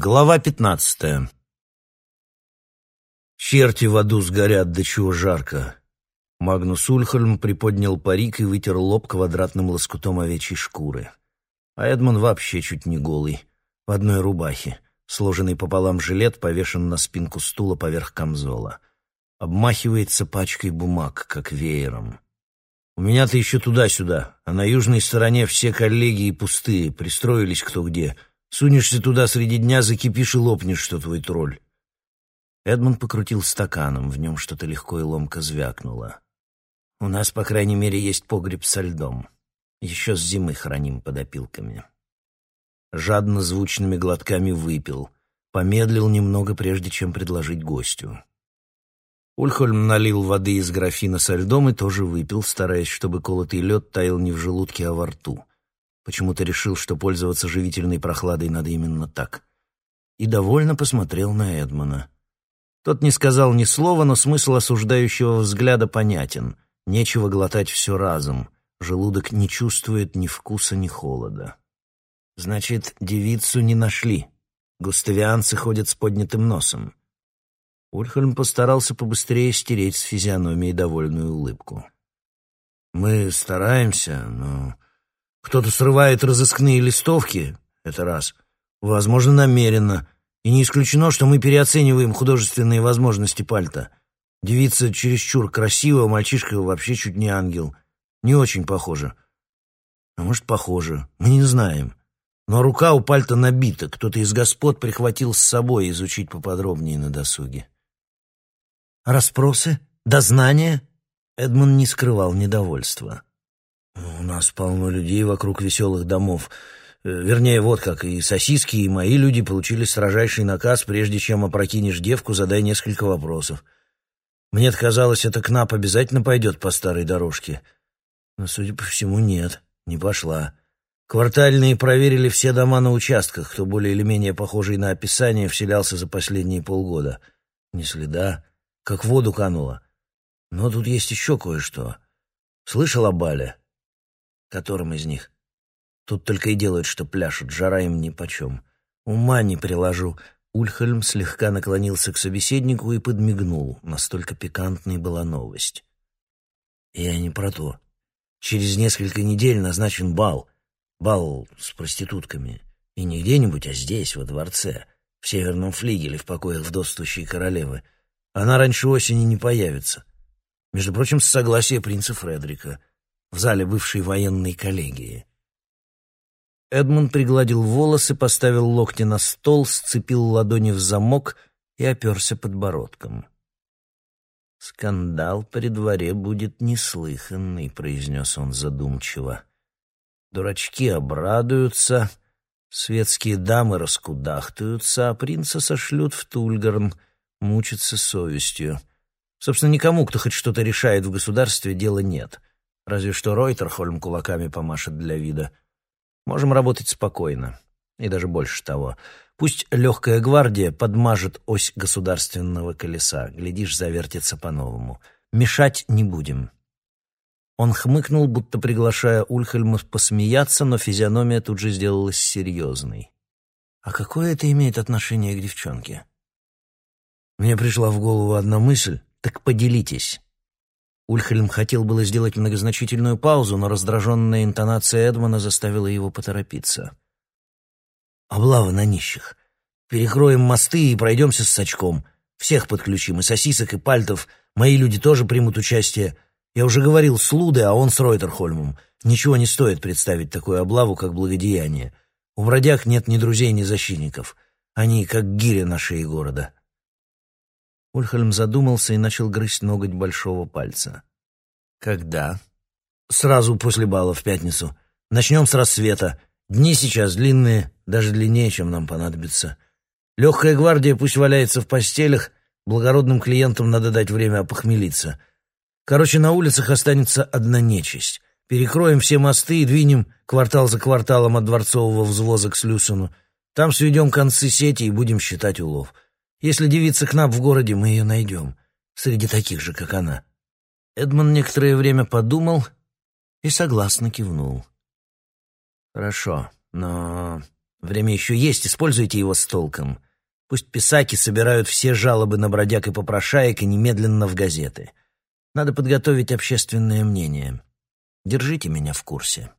Глава пятнадцатая. Черти в аду сгорят, до чего жарко. Магнус Ульхольм приподнял парик и вытер лоб квадратным лоскутом овечьей шкуры. А Эдмон вообще чуть не голый, в одной рубахе. Сложенный пополам жилет повешен на спинку стула поверх камзола. Обмахивается пачкой бумаг, как веером. У меня-то еще туда-сюда, а на южной стороне все коллеги пустые, пристроились кто где. Сунешься туда среди дня, закипишь и лопнешь, что твой тролль. Эдмунд покрутил стаканом, в нем что-то легко и ломко звякнуло. «У нас, по крайней мере, есть погреб со льдом. Еще с зимы храним под опилками». Жадно звучными глотками выпил, помедлил немного, прежде чем предложить гостю. Ульхольм налил воды из графина со льдом и тоже выпил, стараясь, чтобы колотый лед таял не в желудке, а во рту. Почему-то решил, что пользоваться живительной прохладой надо именно так. И довольно посмотрел на Эдмона. Тот не сказал ни слова, но смысл осуждающего взгляда понятен. Нечего глотать все разом. Желудок не чувствует ни вкуса, ни холода. Значит, девицу не нашли. Густавианцы ходят с поднятым носом. Ульхольм постарался побыстрее стереть с физиономии довольную улыбку. «Мы стараемся, но кто-то срывает разыскные листовки, это раз. Возможно, намеренно. И не исключено, что мы переоцениваем художественные возможности Пальта. Девица чересчур красивая, мальчишка вообще чуть не ангел. Не очень похоже. А может, похоже. Мы не знаем. Но рука у Пальта набита. Кто-то из господ прихватил с собой изучить поподробнее на досуге. Расспросы? Дознания? Эдмон не скрывал недовольства. «У нас полно людей вокруг веселых домов. Э, вернее, вот как, и сосиски, и мои люди получили строжайший наказ, прежде чем опрокинешь девку, задай несколько вопросов. Мне казалось, эта КНАП обязательно пойдет по старой дорожке. Но, судя по всему, нет, не пошла. Квартальные проверили все дома на участках, кто более или менее похожий на описание вселялся за последние полгода. Ни следа как в воду кануло. Но тут есть еще кое-что. Слышал о бале? Которым из них? Тут только и делают, что пляшут, жара им нипочем. Ума не приложу. Ульхельм слегка наклонился к собеседнику и подмигнул. Настолько пикантной была новость. Я не про то. Через несколько недель назначен бал. Бал с проститутками. И не где-нибудь, а здесь, во дворце. В северном флигеле, в покоях вдовствующей королевы. Она раньше осени не появится. Между прочим, с согласия принца Фредерика в зале бывшей военной коллегии. Эдмунд пригладил волосы, поставил локти на стол, сцепил ладони в замок и оперся подбородком. «Скандал при дворе будет неслыханный», — произнес он задумчиво. «Дурачки обрадуются, светские дамы раскудахтаются, а принца сошлют в Тульгарн — мучиться совестью. Собственно, никому, кто хоть что-то решает в государстве, дела нет. Разве что Ройтерхольм кулаками помашет для вида. Можем работать спокойно. И даже больше того. Пусть легкая гвардия подмажет ось государственного колеса. Глядишь, завертится по-новому. Мешать не будем. Он хмыкнул, будто приглашая Ульхельма посмеяться, но физиономия тут же сделалась серьезной. «А какое это имеет отношение к девчонке?» Мне пришла в голову одна мысль, так поделитесь. Ульхельм хотел было сделать многозначительную паузу, но раздраженная интонация Эдмона заставила его поторопиться. «Облава на нищих. Перекроем мосты и пройдемся с сачком. Всех подключим, и сосисок, и пальтов. Мои люди тоже примут участие. Я уже говорил с Лудой, а он с Ройтерхольмом. Ничего не стоит представить такую облаву, как благодеяние. У бродяг нет ни друзей, ни защитников. Они как гиря на шее города». Ульхельм задумался и начал грызть ноготь большого пальца. «Когда?» «Сразу после бала в пятницу. Начнем с рассвета. Дни сейчас длинные, даже длиннее, чем нам понадобится. Легкая гвардия пусть валяется в постелях, благородным клиентам надо дать время опохмелиться. Короче, на улицах останется одна нечисть. Перекроем все мосты и двинем квартал за кварталом от Дворцового взвоза к Слюсону. Там сведем концы сети и будем считать улов». Если девица Кнап в городе, мы ее найдем. Среди таких же, как она». Эдмон некоторое время подумал и согласно кивнул. «Хорошо, но Время еще есть, используйте его с толком. Пусть писаки собирают все жалобы на бродяг и попрошаек и немедленно в газеты. Надо подготовить общественное мнение. Держите меня в курсе.